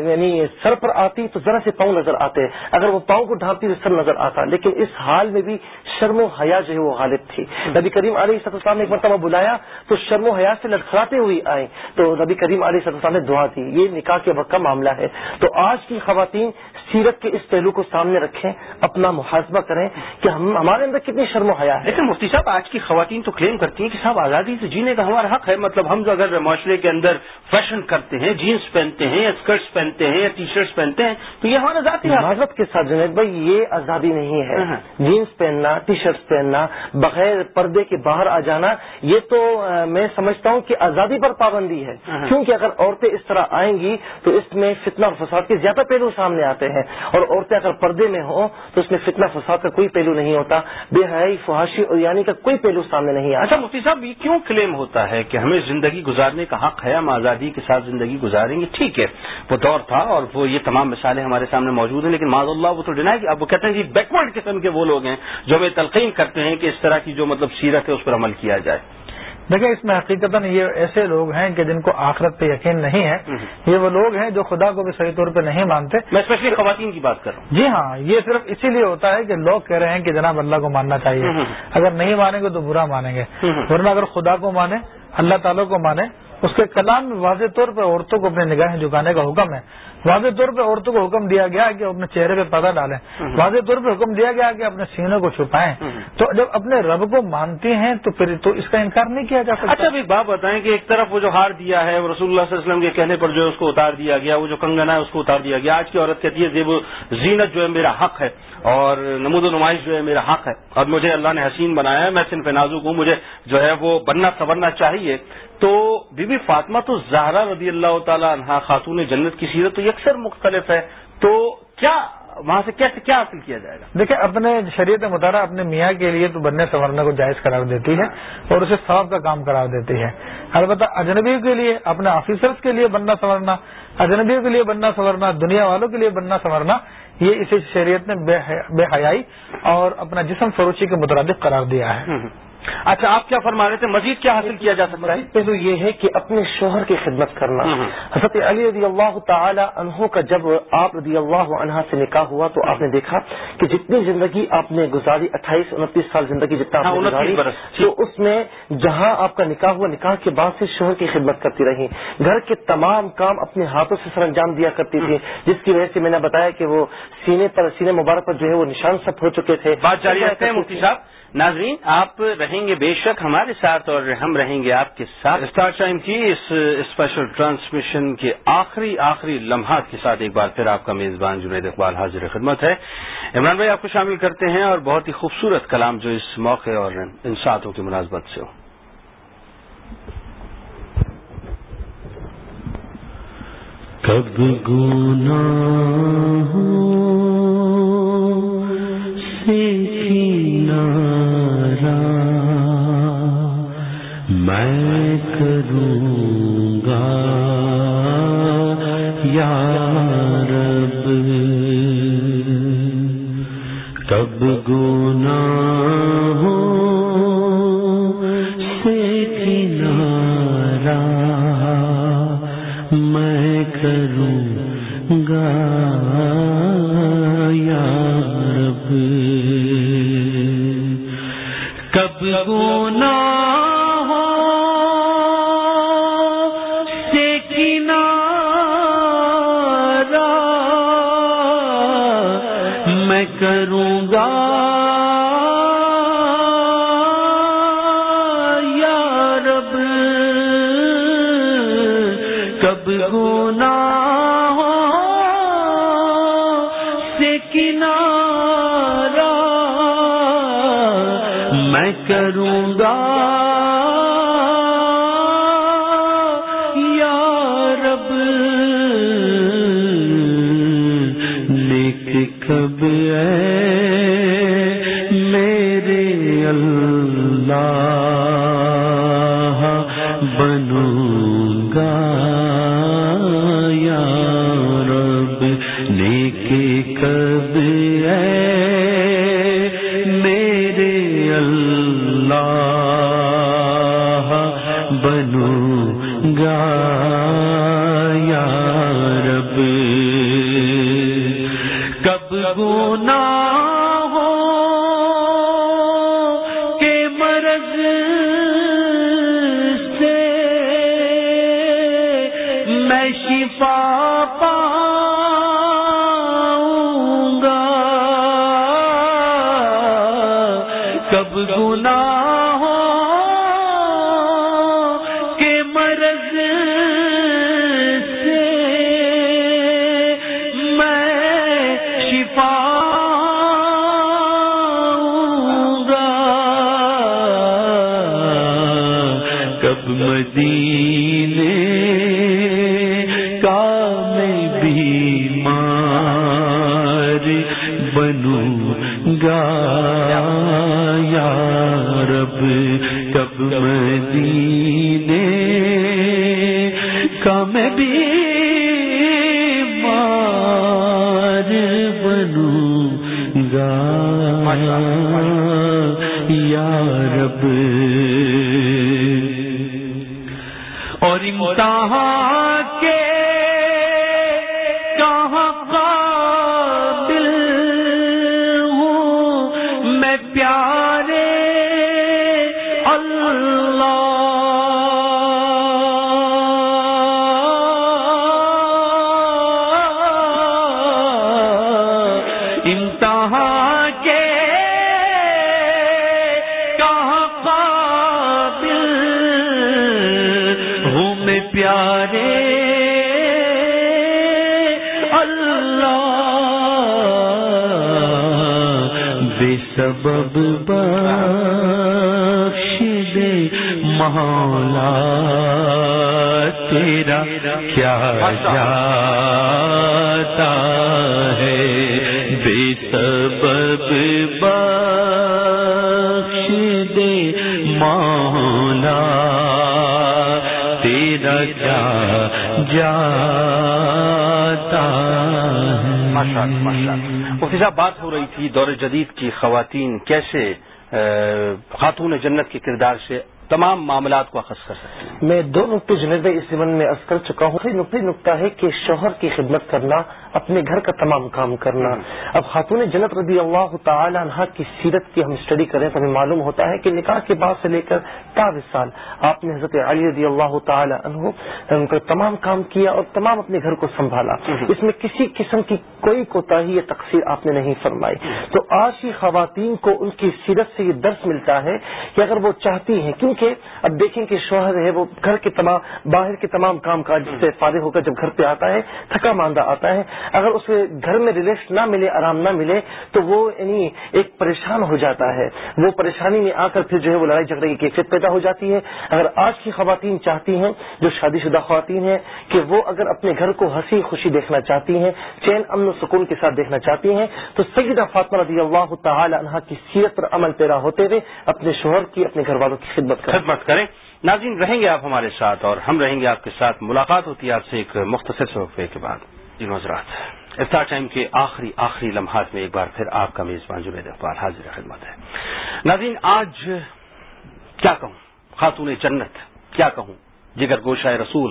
یعنی سر پر آتی تو ذرا سے پاؤں نظر آتے، اگر وہ پاؤں کو ڈھانپتی تو سر نظر آتا، لیکن اس حال میں بھی شرم و حیا جو ہے وہ غالب تھی۔ نبی کریم علیہ السلام نے ایک مرتبہ بلایا تو شرم و حیا سے لڑکھڑاتے ہوئی آئیں تو نبی کریم علیہ السلام نے دعا دی۔ یہ نکاح کے وقت کا معاملہ ہے۔ تو آج کی خواتین سیرت کے اس پہلو کو سامنے رکھیں، اپنا محاسبہ کریں کہ ہم، ہمارے اندر کتنی شرم و حیا ہے۔ لیکن مفتی صاحب، آج کی خواتین تو کلیم کرتی ہیں کہ صاحب آزادی سے جینے کا ہمارا حق ہے۔ مطلب ہم اگر معاشرے کے اندر فیشن کرتے ہیں جینس پہنتے ہیں یا اسکرٹس پہنتے ہیں یا ٹی شرٹس پہنتے ہیں تو یہ ہمارا ذاتی معذرت کے ساتھ جنید بھائی یہ آزادی نہیں ہے۔ جینس پہننا ٹی شرٹس پہننا بغیر پردے کے باہر آ جانا یہ تو میں سمجھتا ہوں کہ آزادی پر پابندی ہے۔ کیونکہ اگر عورتیں اس طرح آئیں گی تو اس میں فتنہ اور فساد کے زیادہ پہلو سامنے آتے ہیں۔ اور عورتیں اگر پردے میں ہوں تو اس میں فتنہ فساد کا کوئی پہلو نہیں ہوتا۔ بے حیائی فحاشی اور یعنی کا کوئی پہلو سامنے نہیں آتا۔ اچھا مفتی صاحب یہ کیوں کلیم ہوتا ہے کہ ہمیں زندگی گزارنے گزارنے کا حق ہے ہم آزادی کے ساتھ زندگی گزاریں گے۔ ٹھیک ہے وہ دور تھا اور وہ یہ تمام مثالیں ہمارے سامنے موجود ہیں لیکن معذ اللہ وہ تو ڈنا کہ اب وہ کہتے ہیں جی بیکورڈ قسم کے وہ لوگ ہیں جو ہمیں تلقین کرتے ہیں کہ اس طرح کی جو مطلب سیرت ہے اس پر عمل کیا جائے۔ دیکھیں اس میں حقیقت یہ ایسے لوگ ہیں کہ جن کو آخرت پہ یقین نہیں ہے۔ یہ وہ لوگ ہیں جو خدا کو بھی صحیح طور پہ نہیں مانتے۔ میں اسپیشلی خواتین کی بات کر رہا ہوں۔ جی ہاں یہ صرف اسی لیے ہوتا ہے کہ لوگ کہہ رہے ہیں کہ جناب اللہ کو ماننا چاہیے۔ اگر نہیں مانیں گے تو برا مانیں گے۔ ورنہ اگر خدا کو مانے اللہ تعالیٰ کو مانے اس کے کلام میں واضح طور پہ عورتوں کو اپنی نگاہیں جھکانے کا حکم ہے۔ واضح طور پہ عورتوں کو حکم دیا گیا کہ اپنے چہرے پہ پردہ ڈالیں۔ واضح طور پہ حکم دیا گیا کہ اپنے سینوں کو چھپائیں۔ تو جب اپنے رب کو مانتی ہیں تو پھر تو اس کا انکار نہیں کیا جا سکتا۔ اچھا ابھی بات بتائیں کہ ایک طرف وہ جو ہار دیا ہے وہ رسول اللہ صلی اللہ علیہ وسلم کے کہنے پر جو ہے اس کو اتار دیا گیا وہ جو کنگنا ہے اس کو اتار دیا گیا۔ آج کی عورت کہتی ہے زیب زینت جو ہے میرا حق ہے اور نمود و نمائش جو ہے میرا حق ہے۔ اور مجھے اللہ نے حسین بنایا ہے میں صنف نازک ہوں مجھے جو ہے وہ بننا سنورنا چاہیے۔ تو بی بی فاطمہ تو زہرا رضی اللہ تعالی عنہا خاتون جنت کی سیرت تو یکسر مختلف ہے۔ تو کیا وہاں سے کیسے کیا حاصل کیا جائے گا؟ دیکھیں اپنے شریعت مطالعہ اپنے میاں کے لیے تو بننے سنورنے کو جائز قرار دیتی ہے اور اسے ثواب کا کام قرار دیتی ہے۔ البتہ اجنبیوں کے لیے اپنے آفیسرز کے لیے بننا سنورنا اجنبیوں کے لیے بننا سنورنا دنیا والوں کے لیے بننا سنورنا یہ اسے شریعت نے بے حیائی اور اپنا جسم فروشی کے مترادف قرار دیا ہے۔ اچھا آپ کیا فرما رہے تھے؟ مزید کیا حاصل کیا جا سکتا ہے؟ پہلو یہ ہے کہ اپنے شوہر کی خدمت کرنا۔ حضرت علی رضی اللہ تعالی عنہ کا جب آپ رضی اللہ عنہ سے نکاح ہوا تو آپ نے دیکھا کہ جتنی زندگی آپ نے گزاری اٹھائیس انتیس سال زندگی جتنا آپ نے ہاں، گزاری برس تو اس میں جہاں آپ کا نکاح ہوا نکاح کے بعد سے شوہر کی خدمت کرتی رہی گھر کے تمام کام اپنے ہاتھوں سے سر انجام دیا کرتی تھی جس کی وجہ سے میں نے بتایا کہ وہ سینے پر سینے مبارک پر جو ہے وہ نشان سب ہو چکے تھے۔ بات جاری رکھتے ہیں مفتی صاحب۔ ناظرین، آپ رہیں گے بے شک ہمارے ساتھ اور ہم رہیں گے آپ کے ساتھ۔ اسٹار ٹائم کی اس اسپیشل ٹرانسمیشن کے آخری آخری لمحات کے ساتھ ایک بار پھر آپ کا میزبان جنید اقبال حاضر خدمت ہے۔ عمران بھائی، آپ کو شامل کرتے ہیں اور بہت ہی خوبصورت کلام جو اس موقع اور ان ساتوں کی مناسبت سے ہو۔ کب گنا سے کنارا میں کروں گا یا رب کب گنا سے کنارا میں کروں گا۔ میں کروں گا۔ یا رب کب گنا کروں گا۔ دی میں پیارے اللہ بے سبب بخش دے مولا تیرا کیا جاتا ہے بے سبب بخش دے مولا کیا جاتا مفتی صاحب، بات ہو رہی تھی دور جدید کی خواتین کیسے خاتون جنت کے کردار سے تمام معاملات کو اخذ کر ہیں۔ میں دو نقطے جنید اس زمن میں عرض کر چکا ہوں۔ نقطۂ نقطہ ہے کہ شوہر کی خدمت کرنا اپنے گھر کا تمام کام کرنا۔ اب خاتون جنت رضی اللہ تعالی عنہ کی سیرت کی ہم اسٹڈی کریں تو ہمیں معلوم ہوتا ہے کہ نکاح کے بعد سے لے کر تا سال آپ نے حضرت علی رضی اللہ تعالی عنہ ان کا تمام کام کیا اور تمام اپنے گھر کو سنبھالا۔ اس میں کسی قسم کی کوئی کوتاہی یا تقسیر آپ نے نہیں فرمائی۔ تو آج کی خواتین کو ان کی سیرت سے یہ درس ملتا ہے کہ اگر وہ چاہتی ہیں کیونکہ اب دیکھیں کہ شوہر ہے وہ گھر کے تمام، باہر کے تمام کام کاج سے فارغ ہو کر جب گھر پہ آتا ہے، تھکا ماندہ آتا ہے۔ اگر اسے گھر میں ریلیکس نہ ملے، آرام نہ ملے، تو وہ یعنی ایک پریشان ہو جاتا ہے۔ وہ پریشانی میں آ کر پھر جو ہے وہ لڑائی جھگڑے کی کیفیت پیدا ہو جاتی ہے۔ اگر آج کی خواتین چاہتی ہیں، جو شادی شدہ خواتین ہیں، کہ وہ اگر اپنے گھر کو ہنسی خوشی دیکھنا چاہتی ہیں، چین، امن و سکون کے ساتھ دیکھنا چاہتی ہیں، تو سیدہ فاطمہ رضی اللہ تعالی عنہ کی سیرت پر عمل پیرا ہوتے ہوئے اپنے شوہر کی، اپنے گھر والوں کی خدمت خدمت کریں۔ ناظرین، رہیں گے آپ ہمارے ساتھ اور ہم رہیں گے آپ کے ساتھ۔ ملاقات ہوتی ہے آپ سے ایک مختصر صوفے کے بعد۔ جی حضرات، افطار ٹائم کے آخری آخری لمحات میں ایک بار پھر آپ کا میزبان جنید اقبال حاضر خدمت ہے۔ ناظرین، آج کیا کہوں؟ خاتون جنت، کیا کہوں؟ جگر گوشہ رسول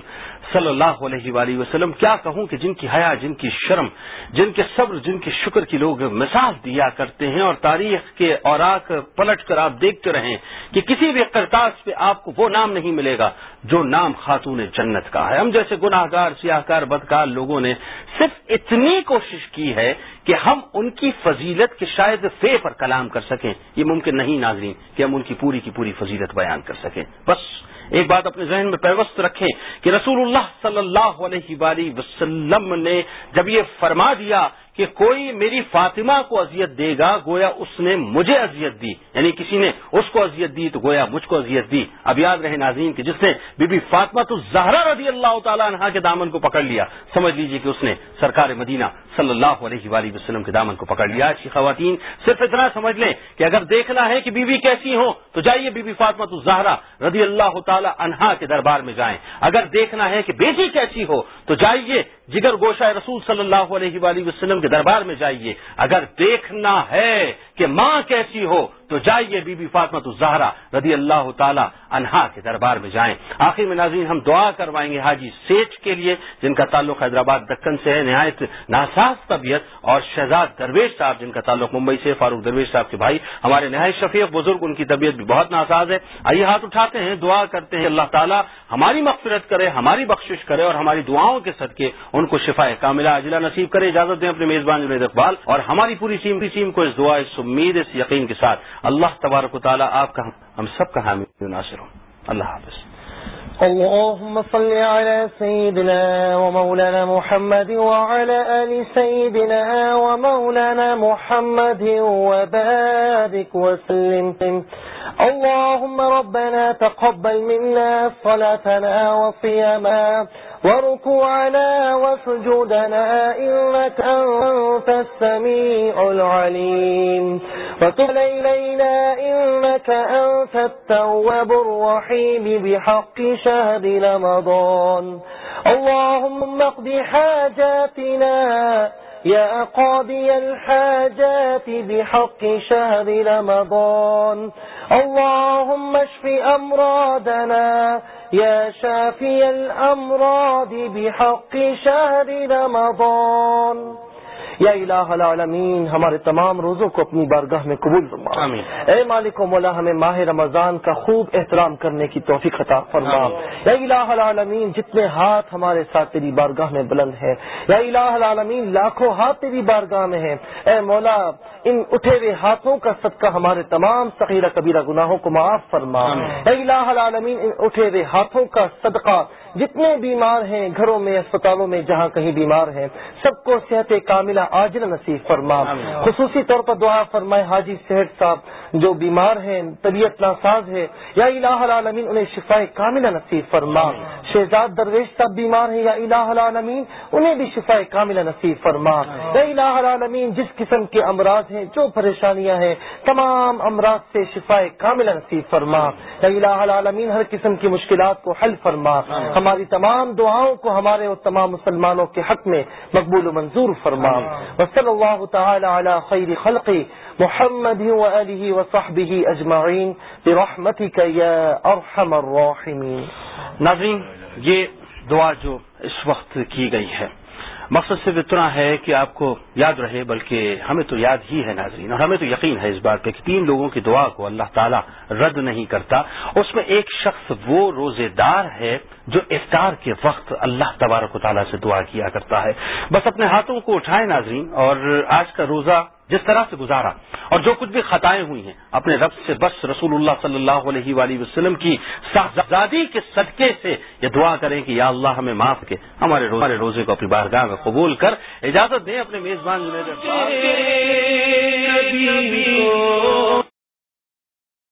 صلی اللہ علیہ وآلہ وسلم، کیا کہوں کہ جن کی حیا، جن کی شرم، جن کے صبر، جن کے شکر کی لوگ مثال دیا کرتے ہیں اور تاریخ کے اوراق پلٹ کر آپ دیکھتے رہیں کہ کسی بھی کرتاس پہ آپ کو وہ نام نہیں ملے گا جو نام خاتون جنت کا ہے۔ ہم جیسے گناہ گار سیاہ کار بدکار لوگوں نے صرف اتنی کوشش کی ہے کہ ہم ان کی فضیلت کے شاید فے پر کلام کر سکیں۔ یہ ممکن نہیں ناظرین کہ ہم ان کی پوری کی پوری فضیلت بیان کر سکیں۔ بس ایک بات اپنے ذہن میں پیوست رکھیں کہ رسول اللہ صلی اللہ علیہ وآلہ وسلم نے جب یہ فرما دیا کہ کوئی میری فاطمہ کو اذیت دے گا، گویا اس نے مجھے اذیت دی۔ یعنی کسی نے اس کو اذیت دی تو گویا مجھ کو اذیت دی۔ اب یاد رہے ناظرین کہ جس نے بی بی فاطمہ تو زہرا رضی اللہ تعالیٰ عنہ کے دامن کو پکڑ لیا، سمجھ لیجیے کہ اس نے سرکار مدینہ صلی اللہ علیہ وآلہ وسلم کے دامن کو پکڑ لیا۔ آج کی خواتین، صرف اتنا سمجھ لیں کہ اگر دیکھنا ہے کہ بیوی بی کیسی ہو تو جائیے بی بی فاطمہ تو زہرا رضی اللہ تعالیٰ عنہا کے دربار میں جائیں۔ اگر دیکھنا ہے کہ بیٹی کیسی ہو، تو جائیے جگر گوشہ رسول صلی اللہ علیہ وآلہ وسلم کے دربار میں جائیے۔ اگر دیکھنا ہے کہ ماں کیسی ہو تو جائیے بی بی فاطمہ تو رضی اللہ تعالی عنہا کے دربار میں جائیں۔ آخر میں ناظرین، ہم دعا کروائیں گے حاجی سیٹ کے لیے، جن کا تعلق حیدرآباد دکن سے ہے، نہایت ناساز طبیعت اور شہزاد درویش صاحب، جن کا تعلق ممبئی سے، فاروق درویش صاحب کے بھائی، ہمارے نہایت شفیق بزرگ، ان کی طبیعت بھی بہت ناساز ہے۔ آئیے ہاتھ اٹھاتے ہیں، دعا کرتے ہیں، اللہ تعالیٰ ہماری مغفرت کرے، ہماری بخشش کرے اور ہماری دعاؤں کے صدقے ان کو شفا کاملہ اجلا نصیب کرے، اجازت دیں اپنے میزبان جنید اقبال اور ہماری پوری ٹیم کی ٹیم کو اس دعا، اس امید، اس یقین کے ساتھ۔ اللہ تبارک و تعالیٰ آپ کا ہم سب کا حامی ناصر ہوں اللہ حافظ۔ اللهم صل على سيدنا ومولانا محمد وعلى آل سيدنا ومولانا محمد وبارك وسلم۔ اللهم ربنا تقبل منا صلاتنا وصياما وركوعنا وسجودنا إنك أنت السميع العليم. وتب ليلينا إنك أنت التواب الرحيم بحق شهد رمضان. اللهم اقض حاجاتنا يا قاضي الحاجات بحق شهر رمضان. اللهم اشف أمرادنا يا شافي الأمراض بحق شهر رمضان. یا الہ العالمین ہمارے تمام روزوں کو اپنی بارگاہ میں قبول فرما۔ آمین۔ اے مالک و مولا ہمیں ماہ رمضان کا خوب احترام کرنے کی توفیق عطا فرما۔ یا الہ العالمین جتنے ہاتھ ہمارے ساتھ تیری بارگاہ میں بلند ہے یا الہ العالمین لاکھوں ہاتھ تیری بارگاہ میں ہیں۔ اے مولا ان اٹھے ہوئے ہاتھوں کا صدقہ ہمارے تمام صغیرہ کبیرہ گناہوں کو معاف فرما۔ اے الہ العالمین ان اٹھے ہوئے ہاتھوں کا صدقہ جتنے بیمار ہیں گھروں میں اسپتالوں میں جہاں کہیں بیمار ہیں سب کو صحت کاملہ عاجل نصیب فرما۔ خصوصی طور پر دعا فرمائے حاجی صحت صاحب جو بیمار ہیں طبیعت ناساز ہے یا الہ العالمین انہیں شفا کاملہ نصیب فرما۔ شہزاد درویش صاحب بیمار ہیں یا الہ العالمین انہیں بھی شفا کاملہ نصیب فرما۔ یا الہ العالمین جس قسم کے امراض ہیں جو پریشانیاں ہیں تمام امراض سے شفا کاملہ نصیب فرما۔ یا الہ العالمین ہر قسم کی مشکلات کو حل فرما۔ ہماری تمام دعاؤں کو ہمارے اور تمام مسلمانوں کے حق میں مقبول و منظور فرما۔ وصلی اللہ تعالی علی خیر خلقی محمد وآلہ وصحبہ اجمعین۔ برحمتک یا ارحم الراحمین۔ ناظرین یہ دعا جو اس وقت کی گئی ہے۔ مقصد صرف اتنا ہے کہ آپ کو یاد رہے، بلکہ ہمیں تو یاد ہی ہے ناظرین، اور ہمیں تو یقین ہے اس بات پہ کہ تین لوگوں کی دعا کو اللہ تعالیٰ رد نہیں کرتا۔ اس میں ایک شخص وہ روزے دار ہے جو افطار کے وقت اللہ تبارک و تعالیٰ سے دعا کیا کرتا ہے۔ بس اپنے ہاتھوں کو اٹھائے ناظرین، اور آج کا روزہ جس طرح سے گزارا۔ اور جو کچھ بھی خطائیں ہوئی ہیں اپنے رب سے بس رسول اللہ صلی اللہ علیہ وآلہ وسلم کی صاحبزادی کے صدقے سے یہ دعا کریں کہ یا اللہ ہمیں معاف کے ہمارے روزے, روزے کو اپنی بارگاہ میں قبول کر اجازت دیں اپنے میزبان